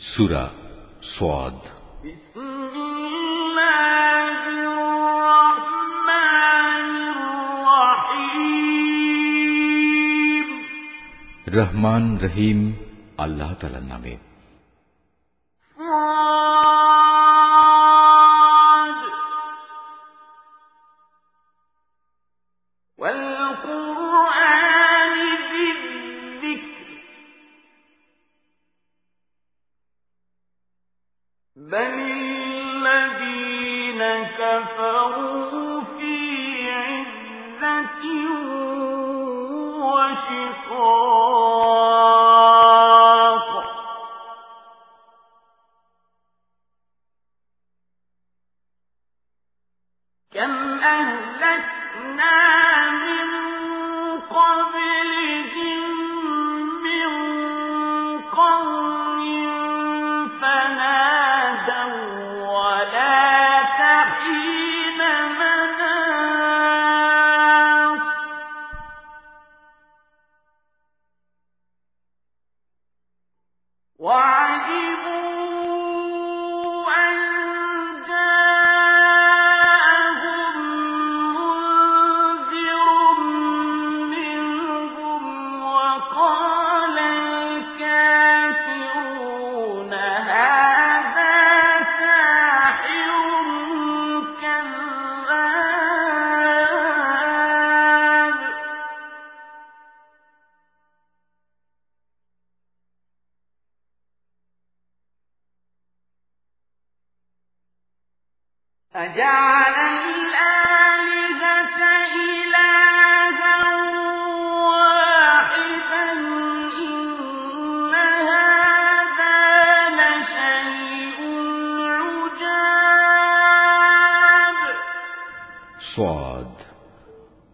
সুরা সোয়াদ। রহমান রহিম আল্লাহ তালার নামে।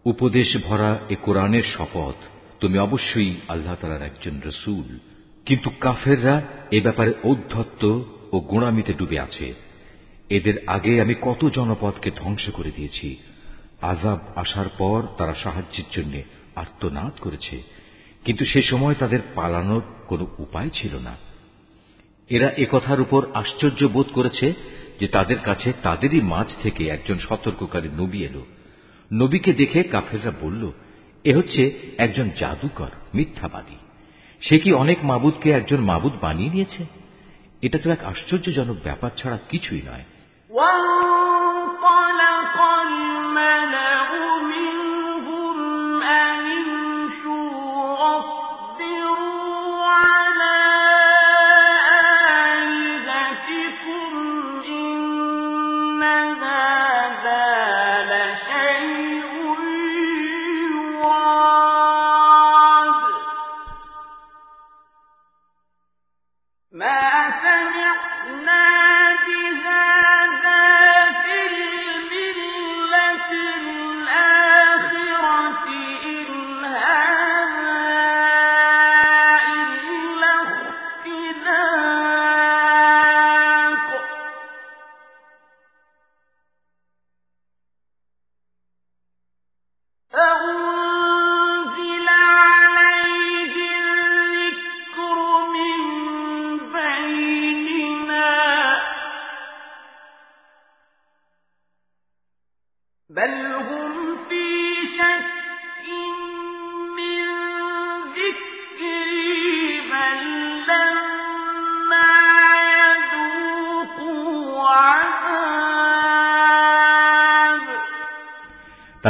উপদেশ ভরা এ কোরআনের শপথ। তুমি অবশ্যই আল্লাহ তালার একজন রসুল। কিন্তু কাফেররা এ ব্যাপারে ঔদ্ধত্য ও গোড়ামিতে ডুবে আছে। এদের আগে আমি কত জনপদকে ধ্বংস করে দিয়েছি। আজাব আসার পর তারা সাহায্যের জন্য আর্তনাদ করেছে, কিন্তু সে সময় তাদের পালানোর কোনো উপায় ছিল না। এরা একথার উপর আশ্চর্য বোধ করেছে যে তাদের কাছে তাদেরই মাঝ থেকে একজন সতর্ককারী নবী এলো। নবীকে দেখে কাফেররা বলল, এ হচ্ছে একজন জাদুকর, মিথ্যাবাদী। সে কি অনেক মাবুদকে একজন মাবুদ বানিয়ে নিয়েছে? এটা তো এক আশ্চর্যজনক ব্যাপার ছাড়া কিছুই নয়।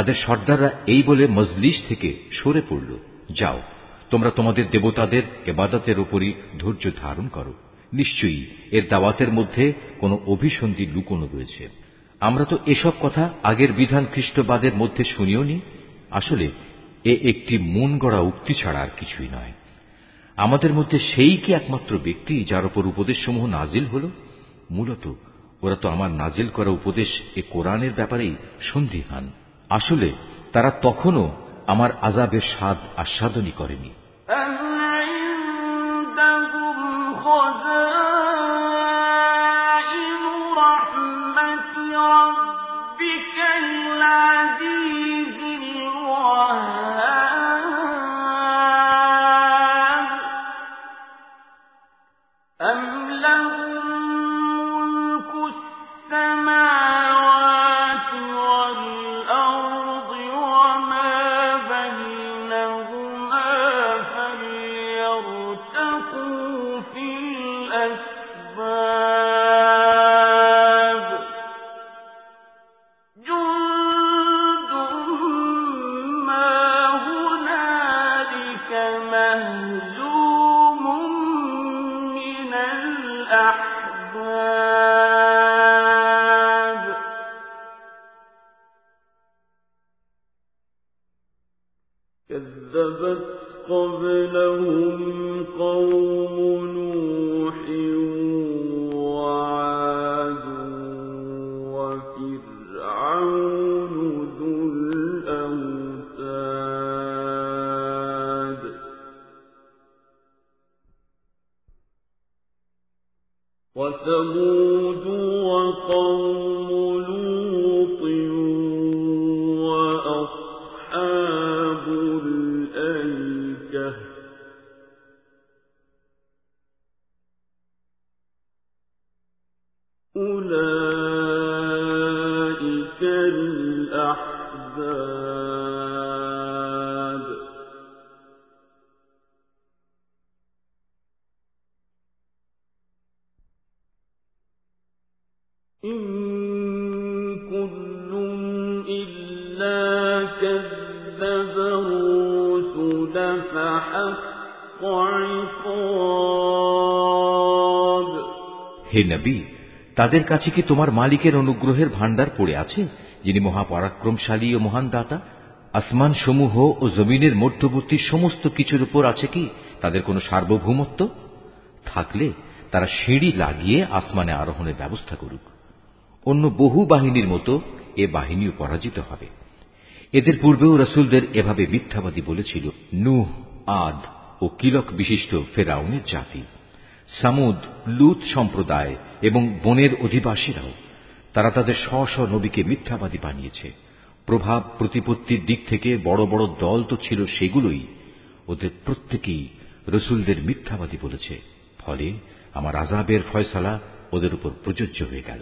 তাদের সর্দাররা এই বলে মজলিস থেকে সরে পড়ল। যাও, তোমরা তোমাদের দেবতাদের এবাদতের উপরই ধৈর্য ধারণ করো। নিশ্চয়ই এর দাওয়াতের মধ্যে কোন অভিসন্ধি লুকোনো রয়েছে। আমরা তো এসব কথা আগের বিধান খ্রিস্টবাদের মধ্যে শুনিও নি আসলে এ একটি মন গড়া উক্তি ছাড়া আর কিছুই নয়। আমাদের মধ্যে সেই কি একমাত্র ব্যক্তি যার উপর উপদেশসমূহ নাজিল হল? মূলত ওরা তো আমার নাজিল করা উপদেশ এ কোরআনের ব্যাপারেই সন্দিহান আসলে তারা তখনও আমার আজাবের স্বাদ আস্বাদনই করেনি। أم তাদের কাছে কি তোমার মালিকের অনুগ্রহের ভাণ্ডার পড়ে আছে, যিনি মহাপরাক্রমশালী ও মহান দাতা? আসমান সমূহ ও জমিনের মধ্যবর্তী সমস্ত কিছুর উপর আছে কি তাদের কোনো সার্বভৌমত্ব? থাকলে তারা সিঁড়ি লাগিয়ে আসমানে আরোহণের ব্যবস্থা করুক। অন্য বহু বাহিনীর মতো এ বাহিনীও পরাজিত হবে। এদের পূর্বেও রসুলদের এভাবে মিথ্যাবাদী বলেছিল। নুহ, আদ ও কিলক বিশিষ্ট ফেরাউনের জাতি। সামুদ লুত সম্প্রদায় এবং বনের অধিবাসীরাও, তারা তাদের স্ব স্ব নবীকে মিথ্যাবাদী বানিয়েছে। প্রভাব প্রতিপত্তির দিক থেকে বড় বড় দল তো ছিল সেগুলোই, ওদের প্রত্যেকেই রসুলদের মিথ্যাবাদী বলেছে। ফলে আমার আজাবের ফয়সালা ওদের উপর প্রযোজ্য হয়ে গেল।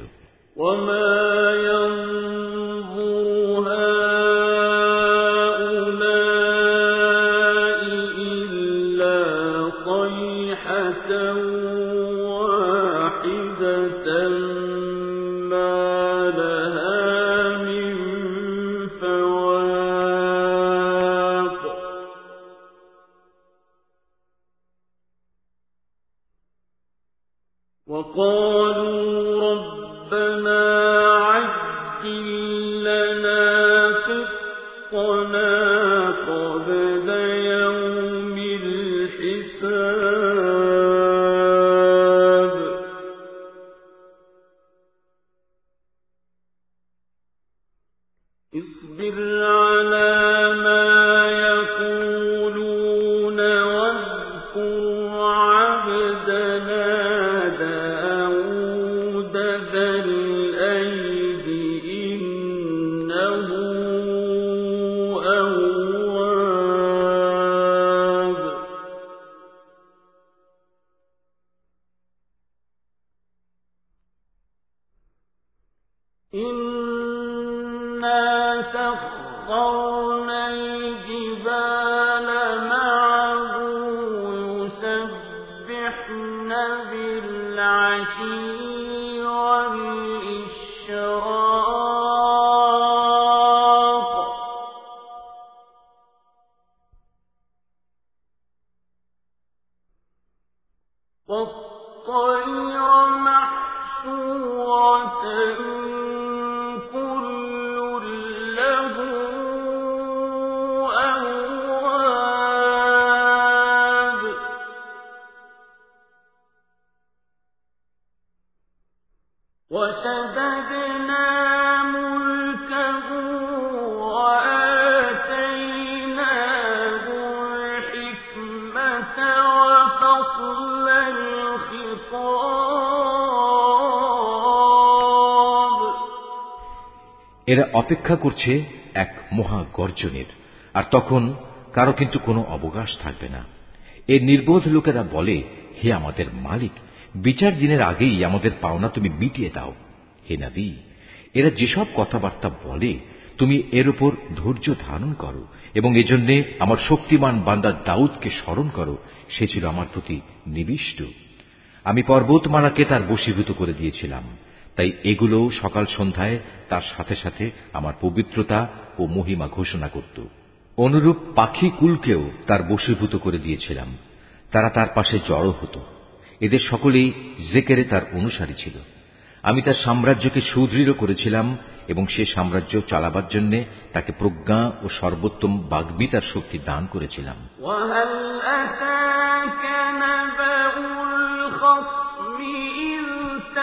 غير محسورة এরা অপেক্ষা করছে এক মহা গর্জনের আর তখন কারও কিন্তু কোনো অবকাশ থাকবে না। এর নির্বোধ লোকেরা বলে, হে আমাদের মালিক, বিচার দিনের আগেই আমাদের পাওনা তুমি মিটিয়ে দাও। হে নবী, এরা যেসব কথাবার্তা বলে, তুমি এর উপর ধৈর্য ধারণ করো এবং এজন্য আমার শক্তিমান বান্দা দাউদকে স্মরণ করো। সে ছিল আমার প্রতি নিবিষ্ট। আমি পর্বতমালাকে তার বশীভূত করে দিয়েছিলাম। তাই এগুলো সকাল সন্ধ্যায় তার সাথে সাথে আমার পবিত্রতা ও মহিমা ঘোষণা করত। অনুরূপ পাখি কুলকেও তার বশীভূত করে দিয়েছিলাম। তারা তার পাশে জড়ো হতো। এদের সকলেই জেকেরে তার অনুসারী ছিল। আমি তার সাম্রাজ্যকে সুদৃঢ় করেছিলাম এবং সে সাম্রাজ্য চালাবার জন্য তাকে প্রজ্ঞা ও সর্বোত্তম বাগ্মিতার শক্তি দান করেছিলাম।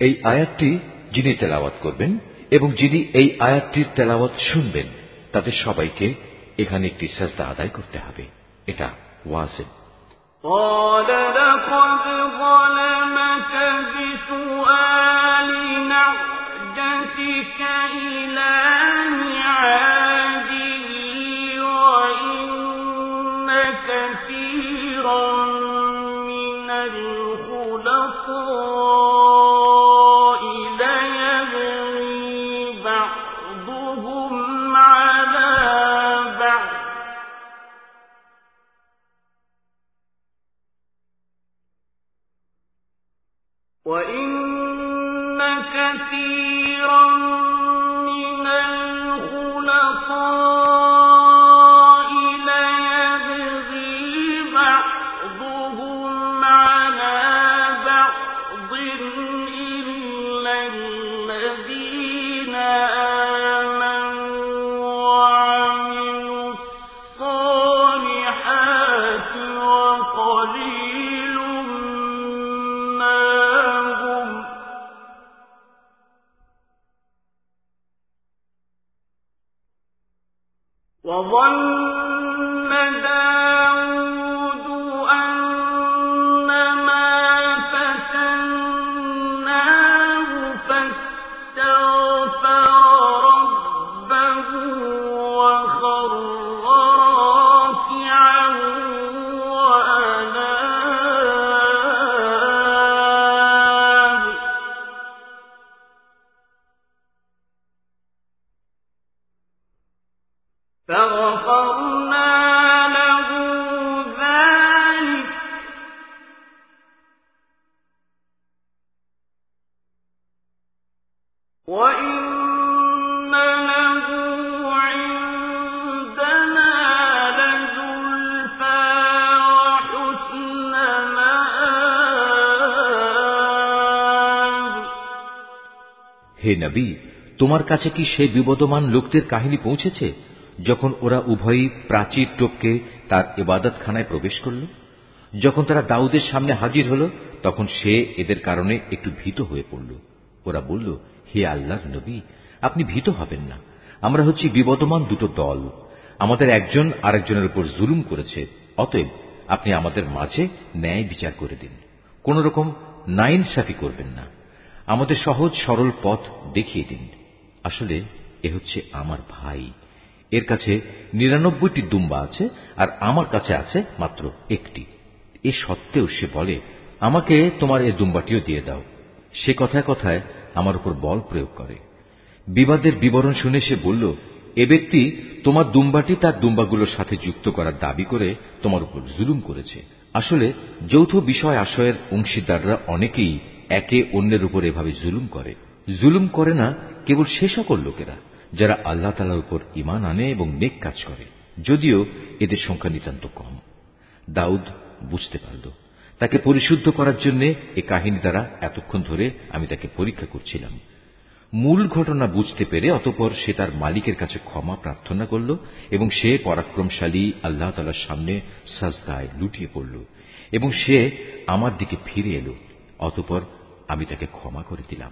এই আয়াতটি যিনি তেলাওয়াত করবেন এবং যিনি এই আয়াতটির তেলাওয়াত শুনবেন তাদের সবাইকে এখানে একটি সাজদা আদায় করতে হবে এটা ওয়াজিব قال لقد ظلمك بسؤال عودتك إلى ميعاد. وظن ذلك তোমার কাছে কি সেই বিবদমান লোকদের কাহিনী পৌঁছেছে, যখন ওরা উভয়ই প্রাচীর টোপকে তার ইবাদতখানায় প্রবেশ করল? যখন তারা দাউদের সামনে হাজির হল, তখন সে এদের কারণে একটু ভীত হয়ে পড়ল। ওরা বলল, হে আল্লাহর নবী, আপনি ভীত হবেন না। আমরা হচ্ছি বিবদমান দুটো দল। আমাদের একজন আরেকজনের উপর জুলুম করেছে, অতএব আপনি আমাদের মাঝে ন্যায় বিচার করে দিন। কোন রকম নাইন সাফি করবেন না। আমাদের সহজ সরল পথ দেখিয়ে দিন। আসলে এ হচ্ছে আমার ভাই। এর কাছে নিরানব্বইটি দুম্বা আছে আর আমার কাছে আছে মাত্র একটি। এ সত্ত্বেও সে বলে, আমাকে তোমার এ দুম্বাটিও দিয়ে দাও। সে কথায় কথায় আমার উপর বল প্রয়োগ করে। বিবাদের বিবরণ শুনে সে বলল, এ ব্যক্তি তোমার দুম্বাটি তার দুম্বাগুলোর সাথে যুক্ত করার দাবি করে তোমার উপর জুলুম করেছে। আসলে যৌথ বিষয় আশয়ের অংশীদাররা অনেকেই একে অন্যের উপর এভাবে জুলুম করে। জুলুম করে না কেবল সে সকল লোকেরা, যারা আল্লাহ তালার উপর ইমান আনে এবং নেক কাজ করে। যদিও এদের সংখ্যা নিতান্ত কম। দাউদ বুঝতে পারল, তাকে পরিশুদ্ধ করার জন্য এ কাহিনী দ্বারা এতক্ষণ ধরে আমি তাকে পরীক্ষা করছিলাম। মূল ঘটনা বুঝতে পেরে অতপর সে তার মালিকের কাছে ক্ষমা প্রার্থনা করল এবং সে পরাক্রমশালী আল্লাহ তালার সামনে সাজদায় লুটিয়ে পড়ল এবং সে আমার দিকে ফিরে এলো, অতপর আমি তাকে ক্ষমা করে দিলাম।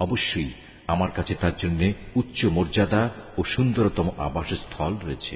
অবশ্যই আমার কাছে তার জন্য উচ্চ মর্যাদা ও সুন্দরতম আবাসস্থল রয়েছে।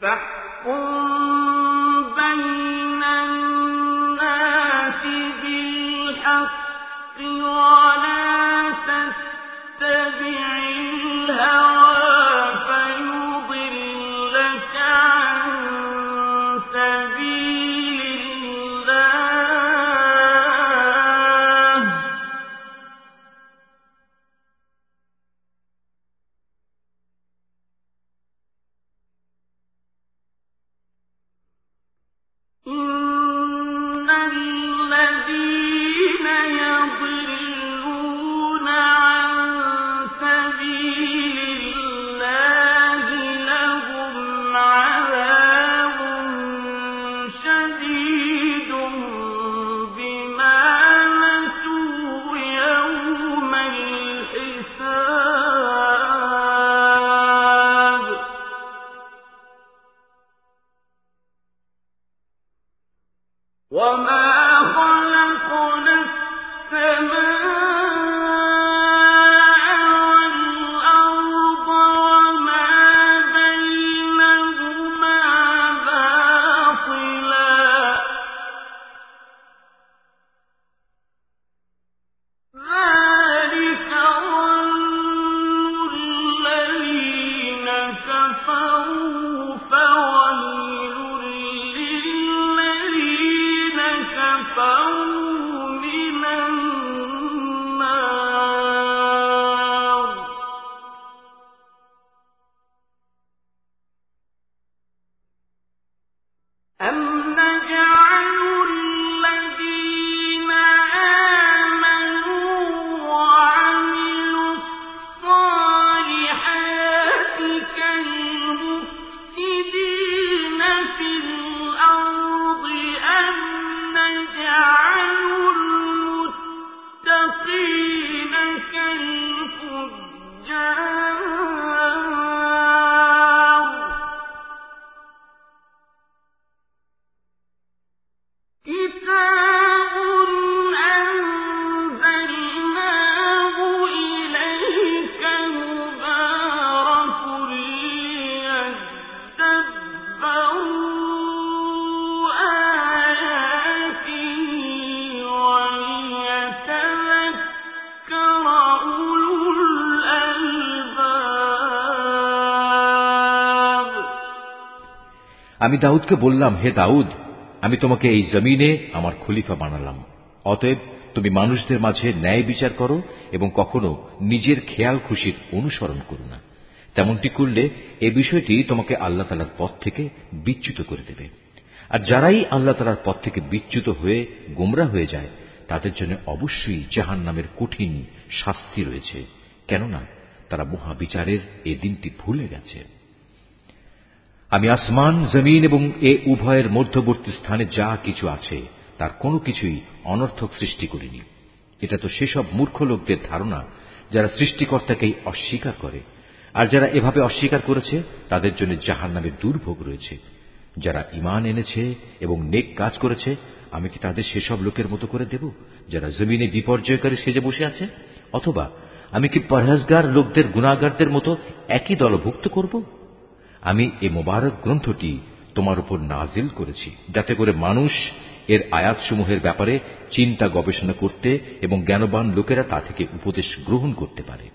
فاحكم আমি দাউদকে বললাম, হে দাউদ, আমি তোমাকে এই জমিনে আমার খলিফা বানালাম। অতএব তুমি মানুষদের মাঝে ন্যায় বিচার করো এবং কখনো নিজের খেয়াল খুশির অনুসরণ করো না। তেমনটি করলে এ বিষয়টি তোমাকে আল্লাহ তালার পথ থেকে বিচ্যুত করে দেবে। আর যারাই আল্লাহ তালার পথ থেকে বিচ্যুত হয়ে গোমরা হয়ে যায়, তাদের জন্য অবশ্যই জাহান নামের কঠিন শাস্তি রয়েছে। কেননা তারা মহাবিচারের এ দিনটি ভুলে গেছে। আমি আসমান, জমিন এবং এ উভয়ের মধ্যবর্তী স্থানে যা কিছু আছে, তার কোনো কিছুই অনর্থক সৃষ্টি করিনি। এটা তো সেসব মূর্খ লোকদের ধারণা যারা সৃষ্টিকর্তাকেই অস্বীকার করে। আর যারা এভাবে অস্বীকার করেছে, তাদের জন্য জাহার নামে দুর্ভোগ রয়েছে। যারা ইমান এনেছে এবং নেক কাজ করেছে, আমি কি তাদের সেসব লোকের মতো করে দেব, যারা জমিনে বিপর্যয়কারী সেজে বসে আছে? অথবা আমি কি পরহেজগার লোকদের গুণাগারদের মতো একই দলভুক্ত করব? আমি এ মোবারক গ্রন্থটি তোমার উপর নাজিল করেছি, যাতে করে মানুষ এর আয়াতসমূহের ব্যাপারে চিন্তা গবেষণা করতে এবং জ্ঞানবান লোকেরা তা থেকে উপদেশ গ্রহণ করতে পারে।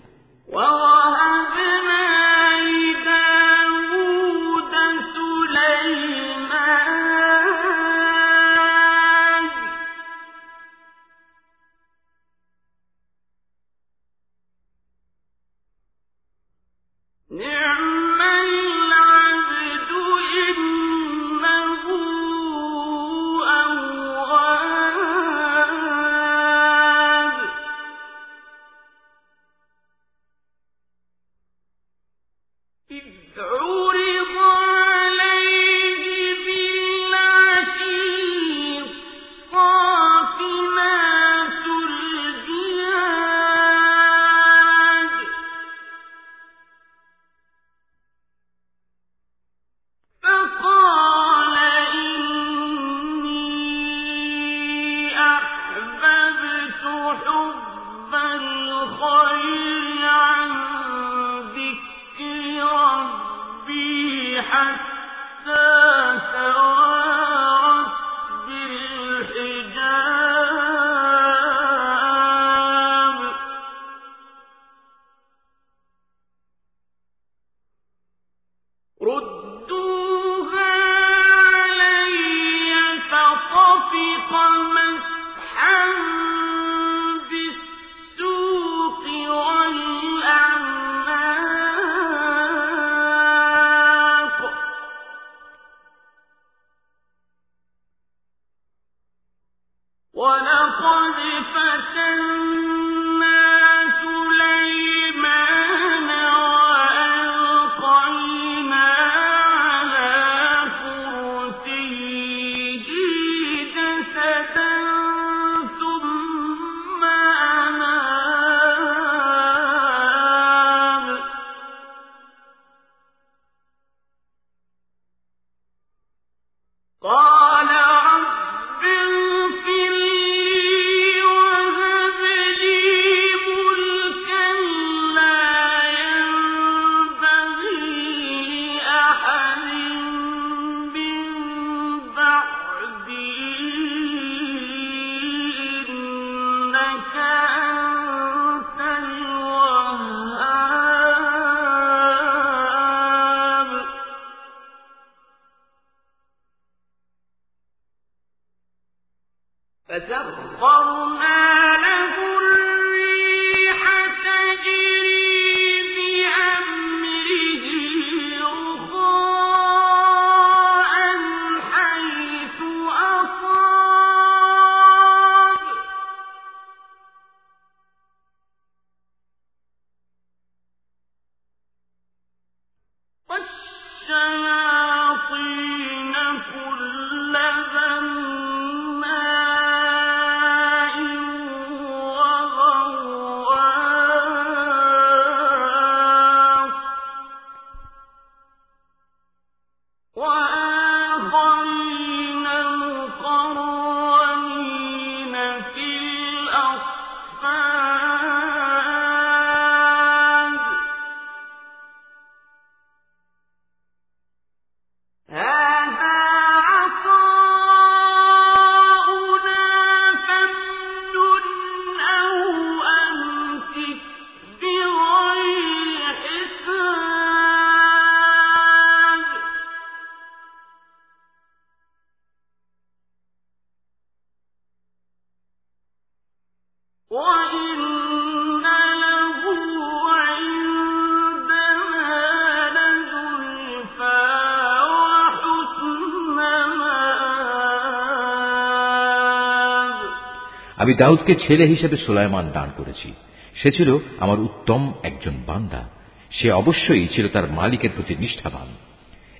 আমি দাউদকে ছেলে হিসেবে সোলাইমান দান করেছি। সে ছিল আমার উত্তম একজন বান্দা। সে অবশ্যই ছিল তার মালিকের প্রতি নিষ্ঠাবান।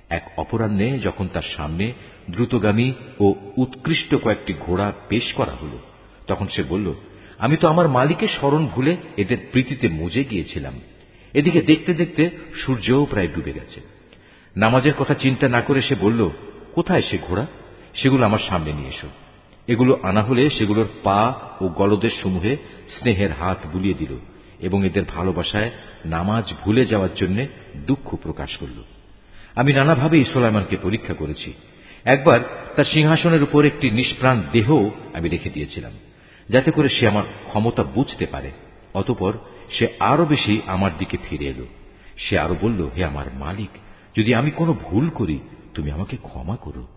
এক অপরাহ্নে যখন তার সামনে দ্রুতগামী ও উৎকৃষ্ট কয়েকটি ঘোড়া পেশ করা হল, তখন সে বলল, আমি তো আমার মালিকের স্মরণ ভুলে এদের প্রীতিতে মজে গিয়েছিলাম। এদিকে দেখতে দেখতে সূর্যও প্রায় ডুবে গেছে। নামাজের কথা চিন্তা না করে সে বলল, কোথায় সে ঘোড়া? সেগুলো আমার সামনে নিয়ে এসো। এগুলো আনা হলে সেগুলোর পা ও গলদের সমূহে স্নেহের হাত বুলিয়ে দিল এবং এদের ভালোবাসায় নামাজ ভুলে যাওয়ার জন্য দুঃখ প্রকাশ করল। আমি নানাভাবে সোলাইমানকে পরীক্ষা করেছি। একবার তার সিংহাসনের উপর একটি নিষ্প্রাণ দেহ আমি রেখে দিয়েছিলাম, যাতে করে সে আমার ক্ষমতা বুঝতে পারে। অতপর সে আরও বেশি আমার দিকে ফিরে এলো। সে আরও বলল, হে আমার মালিক, যদি আমি কোনো ভুল করি, তুমি আমাকে ক্ষমা করো।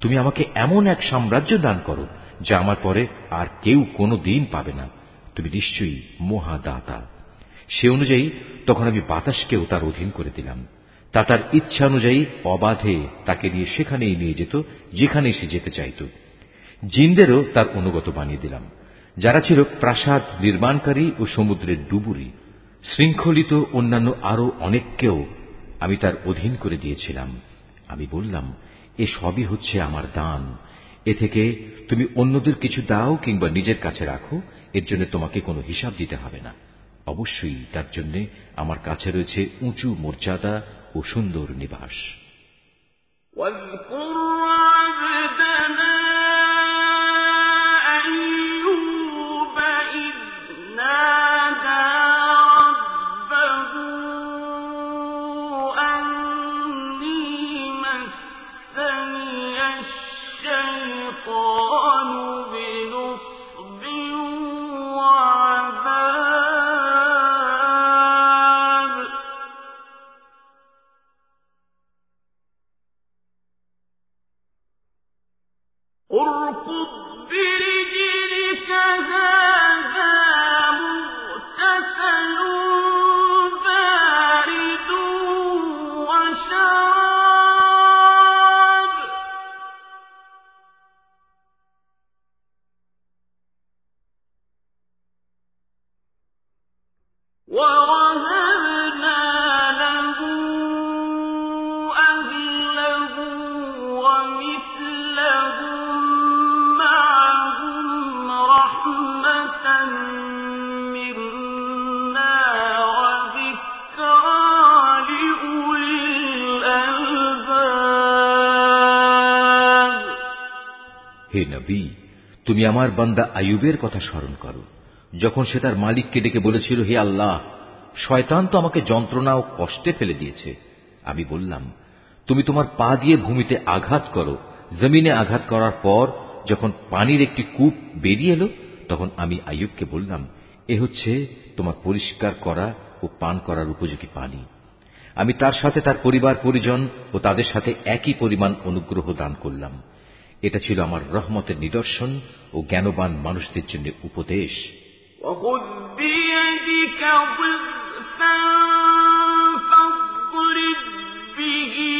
তুমি আমাকে এমন এক সাম্রাজ্য দান করো, যা আমার পরে আর কেউ কোনো দিন পাবে না। তুমি নিশ্চয়ই মহাদাতা। সে অনুযায়ী তখন আমি বাতাসকেও তার অধীন করে দিলাম। তা তার ইচ্ছা অনুযায়ী অবাধে তাকে নিয়ে সেখানেই নিয়ে যেত, যেখানেই সে যেতে চাইত। জিনদেরও তার অনুগত বানিয়ে দিলাম। যারা ছিল প্রাসাদ নির্মাণকারী ও সমুদ্রের ডুবুরি, শৃঙ্খলিত অন্যান্য আরও অনেককেও আমি তার অধীন করে দিয়েছিলাম। আমি বললাম এ সবই হচ্ছে আমার দান এ থেকে তুমি অন্যদের কিছু দাও কিংবা নিজের কাছে রাখো এর জন্য তোমাকে কোনো হিসাব দিতে হবে না অবশ্যই তার জন্য আমার কাছে রয়েছে উঁচু মর্যাদা ও সুন্দর নিবাস واذكر হে নবী, তুমি আমার বান্দা আয়ুবের কথা স্মরণ করো। যখন সে তার মালিককে ডেকে বলেছিল, হে আল্লাহ, শয়তান তো আমাকে যন্ত্রণা ও কষ্টে ফেলে দিয়েছে। আমি বললাম, তুমি তোমার পা দিয়ে ভূমিতে আঘাত করো জমিনে আঘাত করার পর যখন পানির একটি কূপ বেরিয়ে এলো, তখন আমি আয়ুবকে বললাম, এ হচ্ছে তোমার পরিষ্কার করা ও পান করার উপযোগী পানি। আমি তার সাথে তার পরিবার, পরিজন ও তাদের সাথে একই পরিমাণ অনুগ্রহ দান করলাম। এটা ছিল আমার রহমতের নিদর্শন ও জ্ঞানবান মানুষদের জন্য উপদেশ। به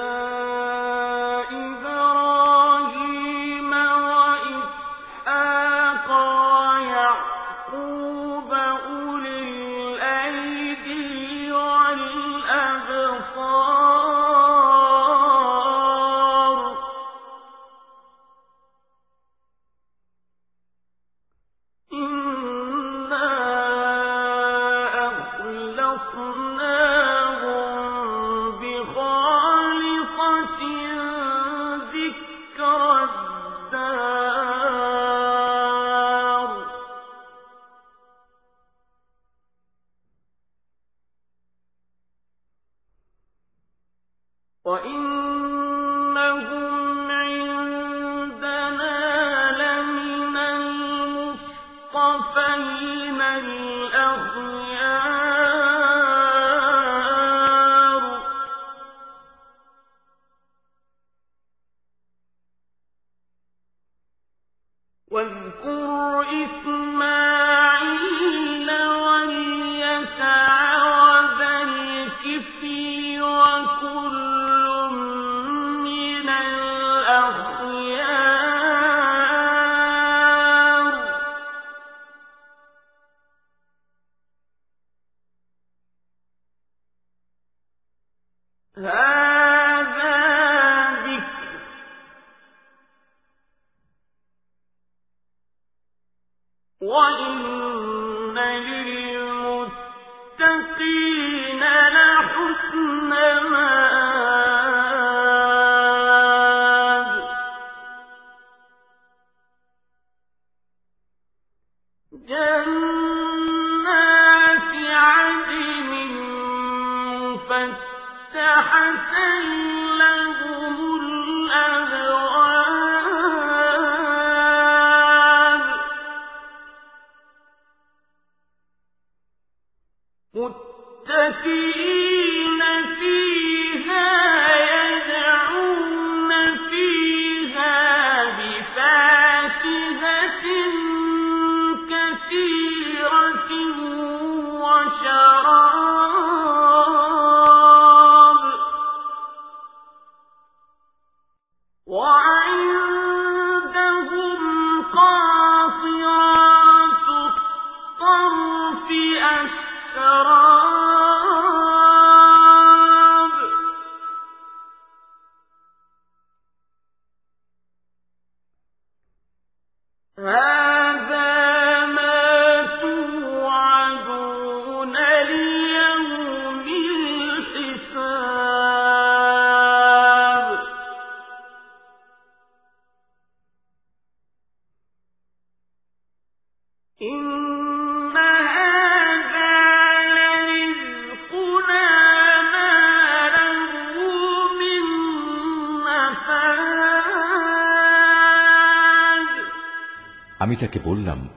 আমি তাকে বললাম,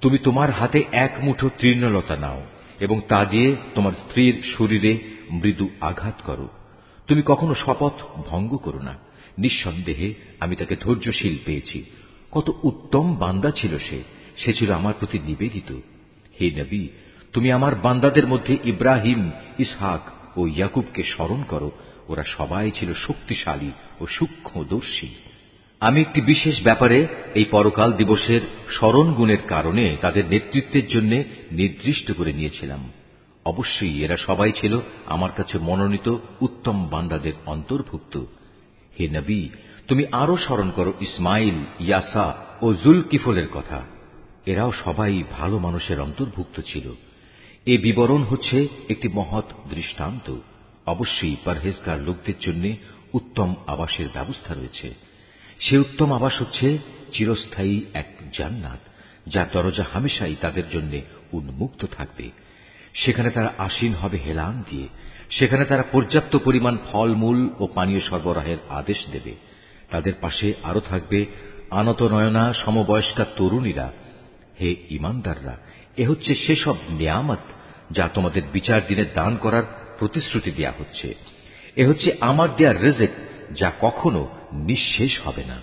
তুমি তোমার হাতে এক মুঠো তৃণলতা নাও এবং তা দিয়ে তোমার স্ত্রীর শরীরে মৃদু আঘাত করো। তুমি কখনো শপথ ভঙ্গ করো না। নিঃসন্দেহে আমি তাকে ধৈর্যশীল পেয়েছি। কত উত্তম বান্দা ছিল সে। সে ছিল আমার প্রতি নিবেদিত। হে নবী, তুমি আমার বান্দাদের মধ্যে ইব্রাহিম, ইসহাক ও ইয়াকুবকে স্মরণ করো। ওরা সবাই ছিল শক্তিশালী ও সূক্ষ্মদর্শী। আমি একটি বিশেষ ব্যাপারে এই পরকাল দিবসের স্মরণ গুণের কারণে তাদের নেতৃত্বের জন্য নির্দিষ্ট করে নিয়েছিলাম। অবশ্যই এরা সবাই ছিল আমার কাছে মনোনীত উত্তম বান্দাদের অন্তর্ভুক্ত। হে নবী, তুমি আরও স্মরণ করো ইসমাইল, ইয়াসা ও জুল কিফলের কথা। এরাও সবাই ভালো মানুষের অন্তর্ভুক্ত ছিল। এ বিবরণ হচ্ছে একটি মহৎ দৃষ্টান্ত। অবশ্যই পরহেজগার লোকদের জন্য উত্তম আবাসের ব্যবস্থা রয়েছে। সে উত্তম আবাস হচ্ছে চিরস্থায়ী এক জান্নাত, যার দরজা হামেশাই তাদের জন্য উন্মুক্ত থাকবে। সেখানে তারা আসীন হবে হেলান দিয়ে, সেখানে তারা পর্যাপ্ত পরিমাণ ফলমূল ও পানীয় সরবরাহের আদেশ দেবে। তাদের পাশে আরও থাকবে আনত নয়না সমবয়স্কা তরুণীরা। হে ইমানদাররা, এ হচ্ছে সেসব নিয়ামত যা তোমাদের বিচার দিনে দান করার প্রতিশ্রুতি দেয়া হচ্ছে। এ হচ্ছে আমার দেয়া রেজেক যা কখনো নিঃশেষ হবে না।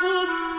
لكم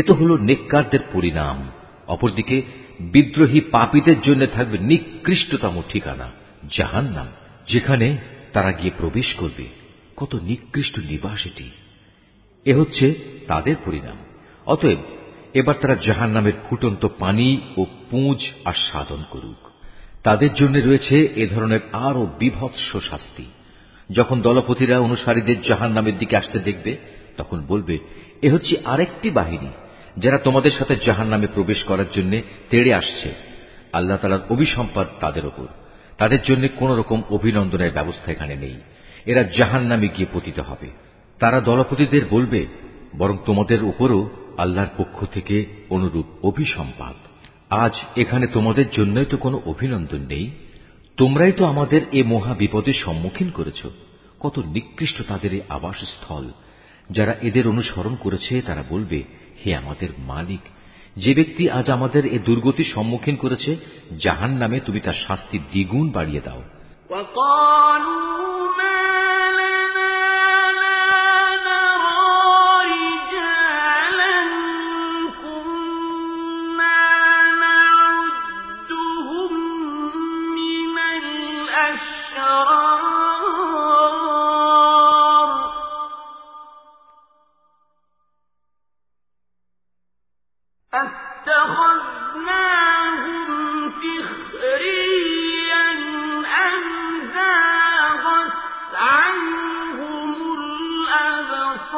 এ তো হল নেককারদের পরিণাম। অপরদিকে, বিদ্রোহী পাপীদের জন্য থাকবে নিকৃষ্টতম ঠিকানা, জাহান্নাম, যেখানে তারা গিয়ে প্রবেশ করবে। কত নিকৃষ্ট নিবাস এটি। এ হচ্ছে তাদের পরিণাম। অতএব, এবার তারা জাহান নামের ফুটন্ত পানি ও পুঁজ আস্বাদন করুক। তাদের জন্য রয়েছে এ ধরনের আরও বিভৎস শাস্তি। যখন দলপতিরা অনুসারীদের জাহান নামের দিকে আসতে দেখবে, তখন বলবে, এ হচ্ছে আরেকটি বাহিনী যারা তোমাদের সাথে জাহান নামে প্রবেশ করার জন্য তেড়ে আসছে। আল্লাহ তালার অভিসম্পাদ তাদের ওপর তাদের জন্য কোন রকম অভিনন্দনের ব্যবস্থা এখানে নেই। এরা জাহান নামে গিয়ে পতিত হবে। তারা দলপতিদের বলবে, বরং তোমাদের উপরও আল্লাহর পক্ষ থেকে অনুরূপ অভিসম্পাদ আজ এখানে তোমাদের জন্যই তো কোনো অভিনন্দন নেই। তোমরাই তো আমাদের এ মহা বিপদের সম্মুখীন করেছ। কত নিকৃষ্ট তাদের এই আবাসস্থল। যারা এদের অনুসরণ করেছে, তারা বলবে হে আমাদের মালিক, যে ব্যক্তি আজ আমাদের এ দুর্গতির সম্মুখীন করেছে জাহান নামে তুমি তার শাস্তি দ্বিগুণ বাড়িয়ে দাও।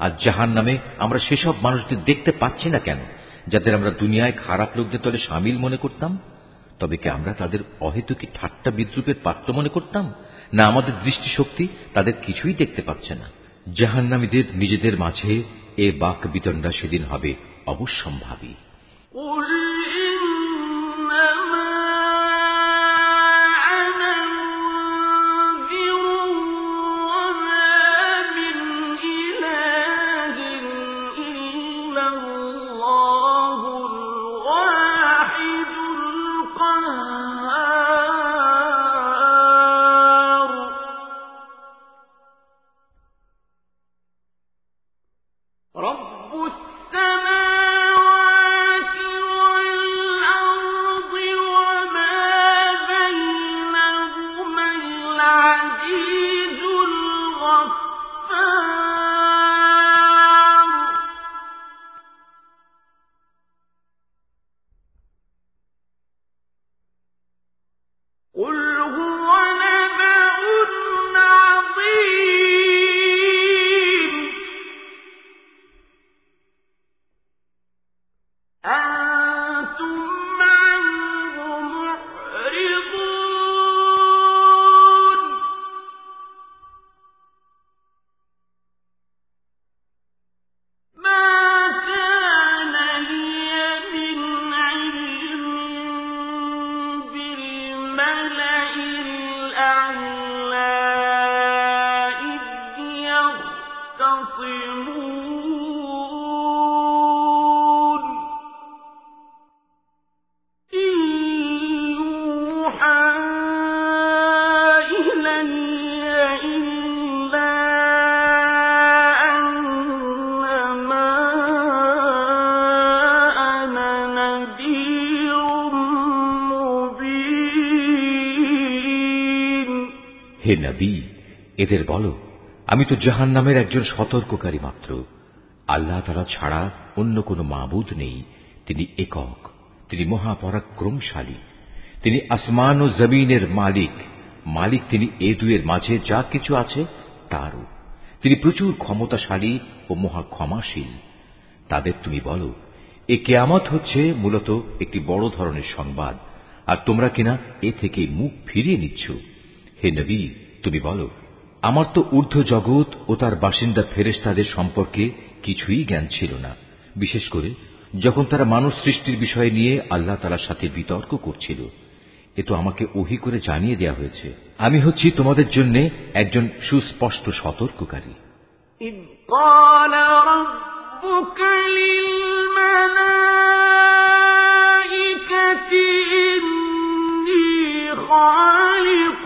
আজ জাহান নামে আমরা সেসব মানুষদের দেখতে পাচ্ছি না কেন, যাদের আমরা দুনিয়ায় খারাপ লোকদের তলে সামিল মনে করতাম? তবে কি আমরা তাদের অহেতুকি ঠাট্টা বিদ্রুপের পাত্র মনে করতাম? না আমাদের দৃষ্টিশক্তি তাদের কিছুই দেখতে পাচ্ছে না। জাহান্নামীদের নিজেদের মাঝে এ বাক বিতণ্ডা সেদিন হবে অবশ্যম্ভাবী। হে এদের বলো, আমি তো জাহান নামের একজন সতর্ককারী মাত্র। আল্লাহ তারা ছাড়া অন্য কোনো মাবুদ নেই। তিনি একক, তিনি মহাপরাক্রমশালী, তিনি আসমান ও জমিনের মালিক। মালিক তিনি এ দুয়ের মাঝে যা কিছু আছে তারও। তিনি প্রচুর ক্ষমতাশালী ও মহা ক্ষমাশীল তাদের তুমি বলো, এ কেয়ামত হচ্ছে মূলত একটি বড় ধরনের সংবাদ, আর তোমরা কিনা এ থেকে মুখ ফিরিয়ে নিচ্ছ। হে নবী, তুমি বলো আমার তো ঊর্ধ্ব জগৎ ও তার বাসিন্দা ফেরেস্তাদের সম্পর্কে কিছুই জ্ঞান ছিল না বিশেষ করে যখন তারা মানুষ সৃষ্টির বিষয় নিয়ে আল্লাহ তালার সাথে বিতর্ক করছিল এ তো আমাকে ওহি করে জানিয়ে দেয়া হয়েছে আমি হচ্ছি তোমাদের জন্য একজন সুস্পষ্ট সতর্ককারী إذ قال ربك للملائكة إني خالق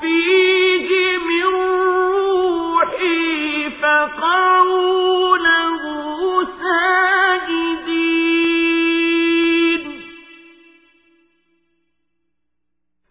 فيه من روحي فقعوا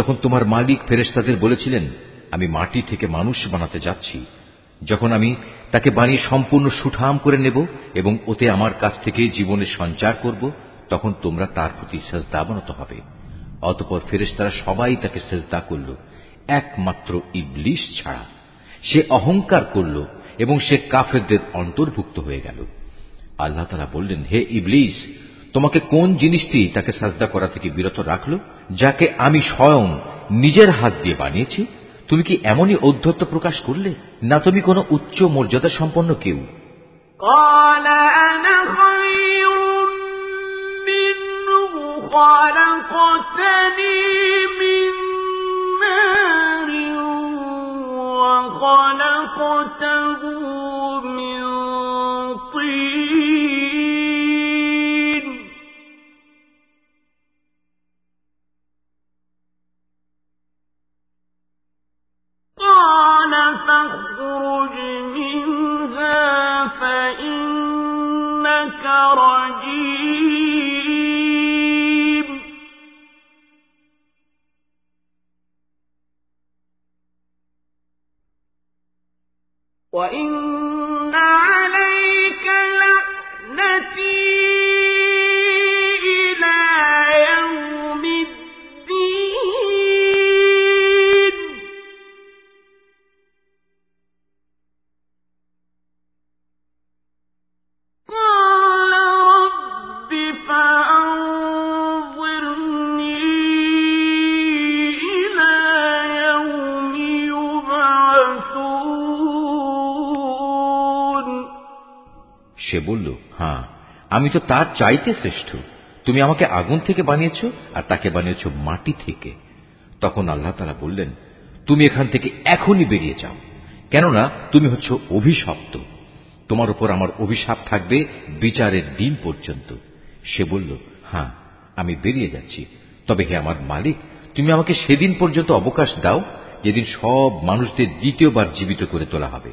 যখন তোমার মালিক ফেরেশতাদের বলেছিলেন, আমি মাটি থেকে মানুষ বানাতে যাচ্ছি, যখন আমি তাকে বানিয়ে সম্পূর্ণ সুঠাম করে নেব এবং ওতে আমার কাছ থেকে জীবনের সঞ্চার করব, তখন তোমরা তার প্রতি সেজদা বানাতে হবে। অতপর ফেরেশতারা সবাই তাকে সেজদা করল, একমাত্র ইবলিশ ছাড়া। সে অহংকার করল এবং সে কাফেরদের অন্তর্ভুক্ত হয়ে গেল। আল্লাহ তারা বললেন, হে ইবলিস তোমাকে কোন জিনিসটি তাকে সাজদা করা থেকে বিরত রাখলো যাকে আমি স্বয়ং নিজের হাত দিয়ে বানিয়েছি তুমি কি এমনই ঔদ্ধত্য প্রকাশ করলে না তুমি কোনো উচ্চ মর্যাদা সম্পন্ন কেউ قال أنا خير منه خلقتني من نار وخلقته فاخرج منها فإنك رجيم. তো তার চাইতে শ্রেষ্ঠ। তুমি আমাকে আগুন থেকে বানিয়েছ আর তাকে বানিয়েছ মাটি থেকে। তখন আল্লাহ তালা বললেন, তুমি এখান থেকে এখনই বেরিয়ে যাও। কেননা তুমি হচ্ছ অভিশপ্ত। তোমার উপর আমার অভিশাপ থাকবে বিচারের দিন পর্যন্ত। সে বলল হ্যাঁ আমি বেরিয়ে যাচ্ছি। তবে হে আমার মালিক, তুমি আমাকে সেদিন পর্যন্ত অবকাশ দাও, যেদিন সব মানুষদের দ্বিতীয়বার জীবিত করে তোলা হবে।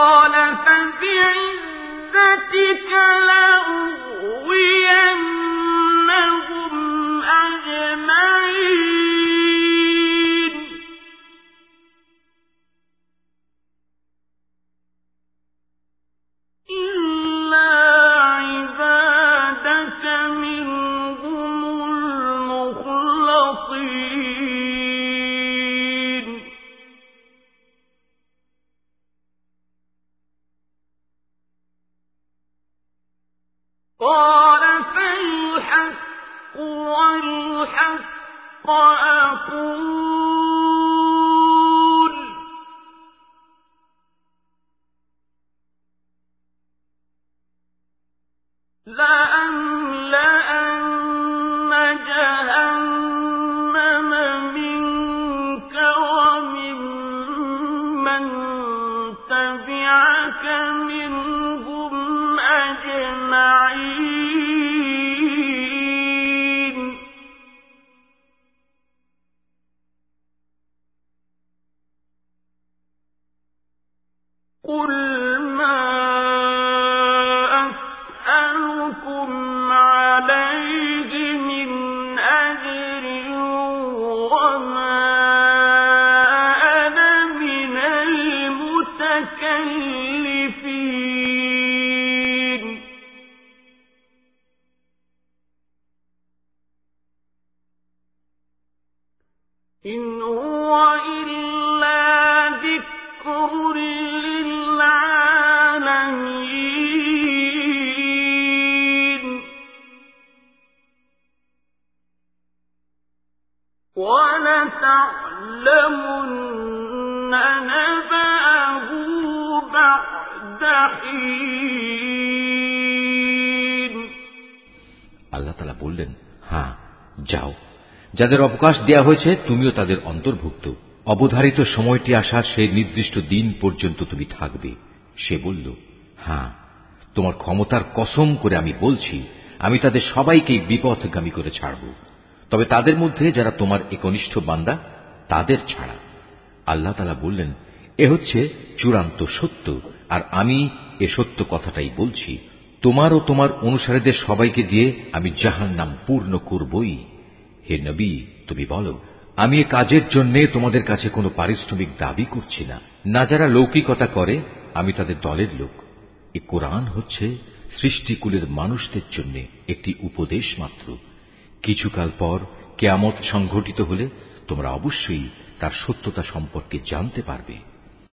যাদের অবকাশ দেয়া হয়েছে, তুমিও তাদের অন্তর্ভুক্ত। অবধারিত সময়টি আসার সেই নির্দিষ্ট দিন পর্যন্ত তুমি থাকবে। সে বলল হ্যাঁ তোমার ক্ষমতার কসম করে আমি বলছি, আমি তাদের সবাইকেই বিপথগামী করে ছাড়ব। তবে তাদের মধ্যে যারা তোমার একনিষ্ঠ বান্দা, তাদের ছাড়া। আল্লাহ তালা বললেন, এ হচ্ছে চূড়ান্ত সত্য, আর আমি এ সত্য কথাটাই বলছি। তোমার ও তোমার অনুসারীদের সবাইকে দিয়ে আমি জাহান নাম পূর্ণ করবই। হে নবী, তুমি বলো, আমি এ কাজের জন্য তোমাদের কাছে কোনো পারিশ্রমিক দাবি করছি না। না যারা লৌকিকতা করে, আমি তাদের দলের লোক। এ কোরআন হচ্ছে সৃষ্টিকুলের মানুষদের জন্য একটি উপদেশ মাত্র। কিছুকাল পর কেয়ামত সংঘটিত হলে তোমরা অবশ্যই তার সত্যতা সম্পর্কে জানতে পারবে।